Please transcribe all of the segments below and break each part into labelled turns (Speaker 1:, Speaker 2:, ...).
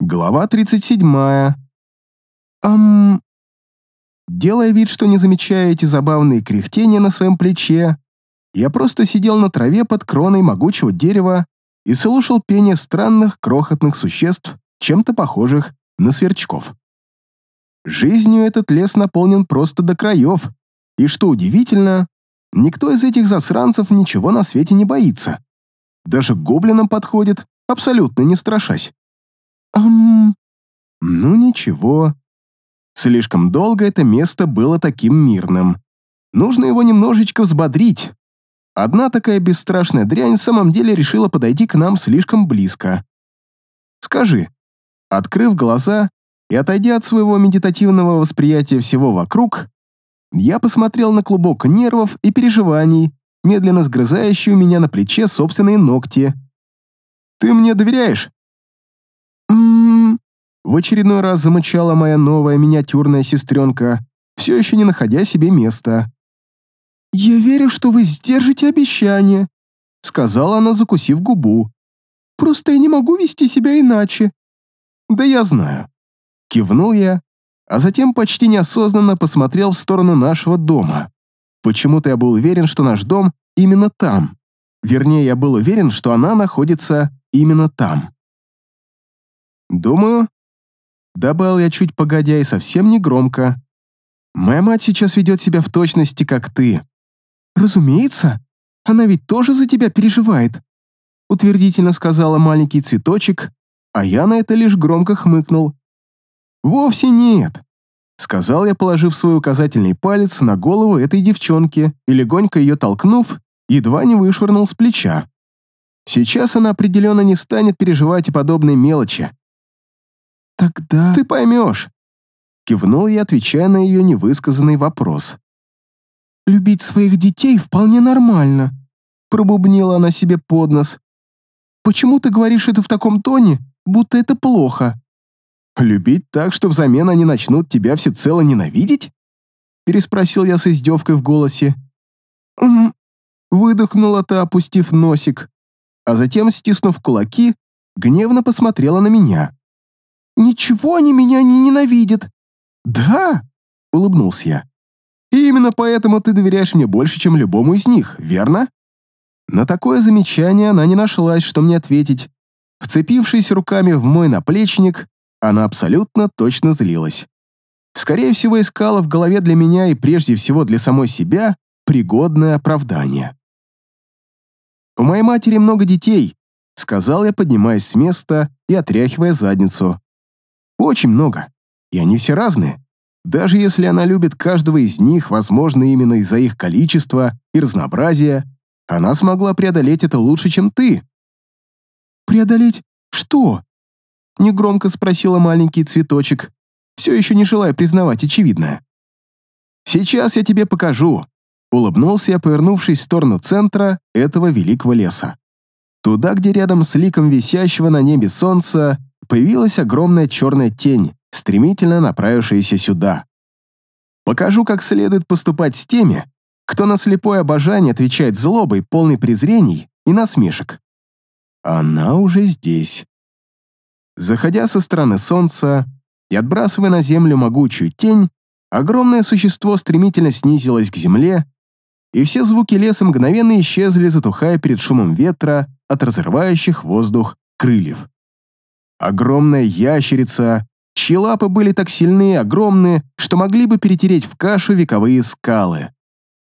Speaker 1: Глава 37. Ам... Делая вид, что не замечаю эти забавные кряхтения на своем плече, я просто сидел на траве под кроной могучего дерева и слушал пение странных крохотных существ, чем-то похожих на сверчков. Жизнью этот лес наполнен просто до краев, и, что удивительно, никто из этих засранцев ничего на свете не боится. Даже гоблинам подходит, абсолютно не страшась. Ам... Ну ничего. Слишком долго это место было таким мирным. Нужно его немножечко взбодрить. Одна такая бесстрашная дрянь в самом деле решила подойти к нам слишком близко. Скажи, открыв глаза и отойдя от своего медитативного восприятия всего вокруг, я посмотрел на клубок нервов и переживаний, медленно сгрызающий у меня на плече собственные ногти. «Ты мне доверяешь?» «М-м-м», в очередной раз замычала моя новая миниатюрная сестренка, все еще не находя себе места. «Я верю, что вы сдержите обещание», — сказала она, закусив губу. «Просто я не могу вести себя иначе». «Да я знаю». Кивнул я, а затем почти неосознанно посмотрел в сторону нашего дома. Почему-то я был уверен, что наш дом именно там. Вернее, я был уверен, что она находится именно там. «Думаю», — добавил я чуть погодя и совсем не громко, «моя мать сейчас ведет себя в точности, как ты». «Разумеется, она ведь тоже за тебя переживает», — утвердительно сказала маленький цветочек, а я на это лишь громко хмыкнул. «Вовсе нет», — сказал я, положив свой указательный палец на голову этой девчонки и легонько ее толкнув, едва не вышвырнул с плеча. Сейчас она определенно не станет переживать о подобной мелочи. «Тогда...» «Ты поймешь», — кивнул я, отвечая на ее невысказанный вопрос. «Любить своих детей вполне нормально», — пробубнила она себе под нос. «Почему ты говоришь это в таком тоне, будто это плохо?» «Любить так, что взамен они начнут тебя всецело ненавидеть?» переспросил я с издевкой в голосе. «Угу», — выдохнула та, опустив носик, а затем, стиснув кулаки, гневно посмотрела на меня. Ничего они меня не ненавидят». «Да?» — улыбнулся я. «И именно поэтому ты доверяешь мне больше, чем любому из них, верно?» На такое замечание она не нашлась, что мне ответить. Вцепившись руками в мой наплечник, она абсолютно точно злилась. Скорее всего, искала в голове для меня и прежде всего для самой себя пригодное оправдание. «У моей матери много детей», — сказал я, поднимаясь с места и отряхивая задницу. Очень много. И они все разные. Даже если она любит каждого из них, возможно, именно из-за их количества и разнообразия, она смогла преодолеть это лучше, чем ты. «Преодолеть что?» — негромко спросила маленький цветочек, все еще не желая признавать очевидное. «Сейчас я тебе покажу», — улыбнулся я, повернувшись в сторону центра этого великого леса. Туда, где рядом с ликом висящего на небе солнца появилась огромная черная тень, стремительно направившаяся сюда. Покажу, как следует поступать с теми, кто на слепое обожание отвечает злобой, полной презрений и насмешек. Она уже здесь. Заходя со стороны солнца и отбрасывая на землю могучую тень, огромное существо стремительно снизилось к земле, и все звуки леса мгновенно исчезли, затухая перед шумом ветра от разрывающих воздух крыльев. Огромная ящерица, чьи лапы были так сильны и огромны, что могли бы перетереть в кашу вековые скалы.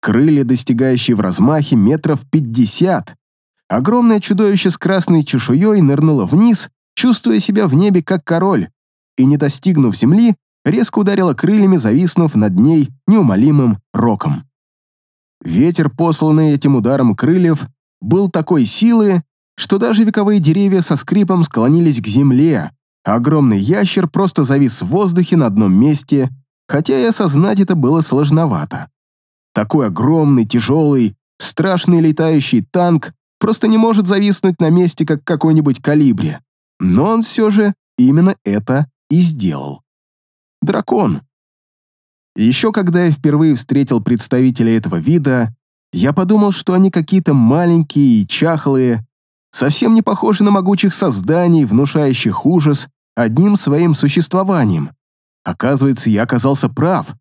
Speaker 1: Крылья, достигающие в размахе метров пятьдесят. Огромное чудовище с красной чешуей нырнуло вниз, чувствуя себя в небе как король, и, не достигнув земли, резко ударило крыльями, зависнув над ней неумолимым роком. Ветер, посланный этим ударом крыльев, был такой силы, что даже вековые деревья со скрипом склонились к земле, а огромный ящер просто завис в воздухе на одном месте, хотя и осознать это было сложновато. Такой огромный, тяжелый, страшный летающий танк просто не может зависнуть на месте, как какой-нибудь калибре. Но он все же именно это и сделал. Дракон. Еще когда я впервые встретил представителей этого вида, я подумал, что они какие-то маленькие и чахлые, совсем не похожи на могучих созданий, внушающих ужас одним своим существованием. Оказывается, я оказался прав.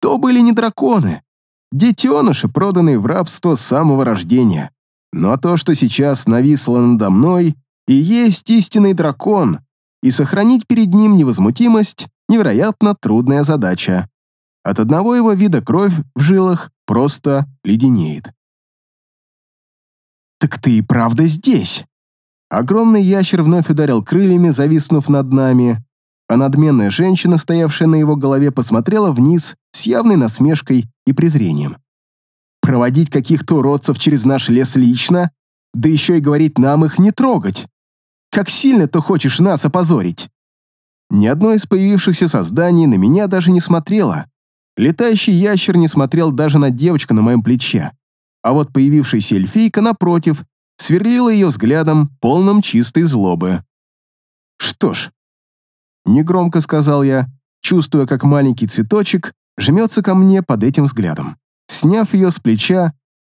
Speaker 1: То были не драконы, детеныши, проданные в рабство с самого рождения. Но то, что сейчас нависло надо мной, и есть истинный дракон, и сохранить перед ним невозмутимость — невероятно трудная задача. От одного его вида кровь в жилах просто леденеет. «Так ты и правда здесь!» Огромный ящер вновь ударил крыльями, зависнув над нами, а надменная женщина, стоявшая на его голове, посмотрела вниз с явной насмешкой и презрением. «Проводить каких-то уродцев через наш лес лично, да еще и говорить нам их не трогать! Как сильно ты хочешь нас опозорить!» Ни одно из появившихся созданий на меня даже не смотрело. Летающий ящер не смотрел даже на девочку на моем плече а вот появившаяся эльфийка, напротив, сверлила ее взглядом, полным чистой злобы. «Что ж», — негромко сказал я, чувствуя, как маленький цветочек жмется ко мне под этим взглядом. Сняв ее с плеча,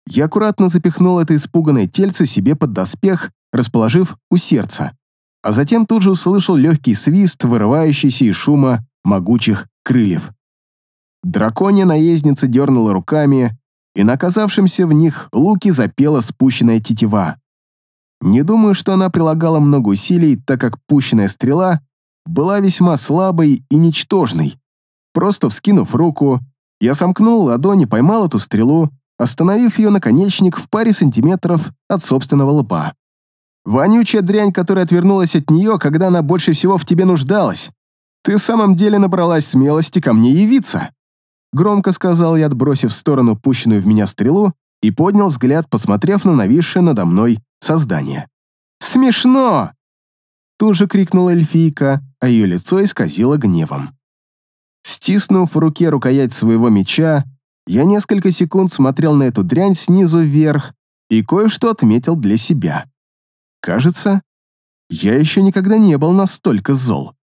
Speaker 1: я аккуратно запихнул это испуганное тельце себе под доспех, расположив у сердца, а затем тут же услышал легкий свист, вырывающийся из шума могучих крыльев. Драконья наездница дернула руками, и на оказавшемся в них луке запела спущенная тетива. Не думаю, что она прилагала много усилий, так как пущенная стрела была весьма слабой и ничтожной. Просто вскинув руку, я сомкнул ладони, поймал эту стрелу, остановив ее наконечник в паре сантиметров от собственного лба. «Вонючая дрянь, которая отвернулась от нее, когда она больше всего в тебе нуждалась. Ты в самом деле набралась смелости ко мне явиться». Громко сказал я, отбросив в сторону пущенную в меня стрелу, и поднял взгляд, посмотрев на нависшее надо мной создание. «Смешно!» Тут же крикнула эльфийка, а ее лицо исказило гневом. Стиснув в руке рукоять своего меча, я несколько секунд смотрел на эту дрянь снизу вверх и кое-что отметил для себя. Кажется, я еще никогда не был настолько зол.